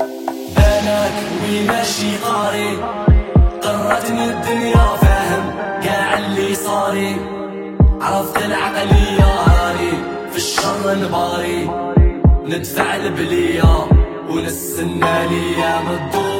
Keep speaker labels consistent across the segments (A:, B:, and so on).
A: أنا كوي ماشي قاري قرتني الدنيا فاهم كاع اللي صاري. عرفت العقلية هاري في الشر نباري ندفع البلية ونستنى ليام الدور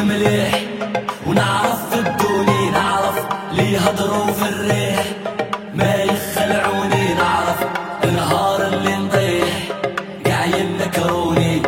A: المليح ونعرف في الدوني نعرف لي ليها في الريح. ما يخلعوني نعرف النهار اللي نطيح. قاعد نكروني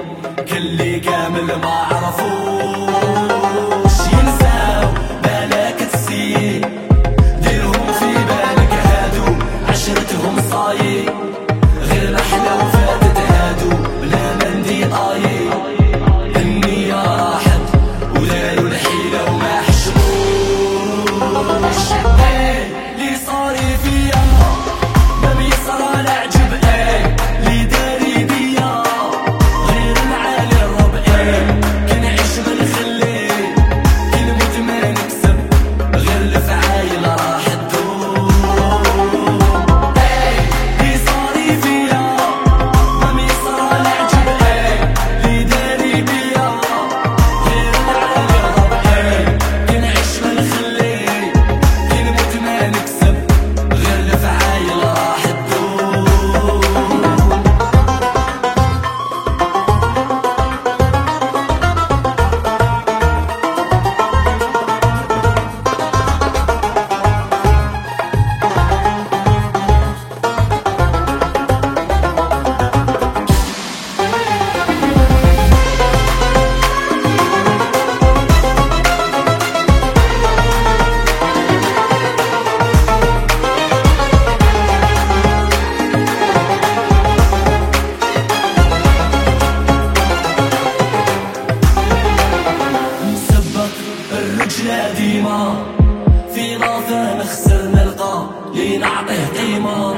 A: نعطيه قيمة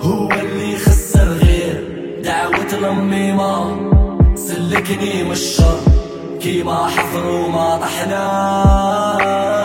A: هو اللي خسر غير دعوة لميمة سلكني مش شر كي كيما حفر وما طحنا.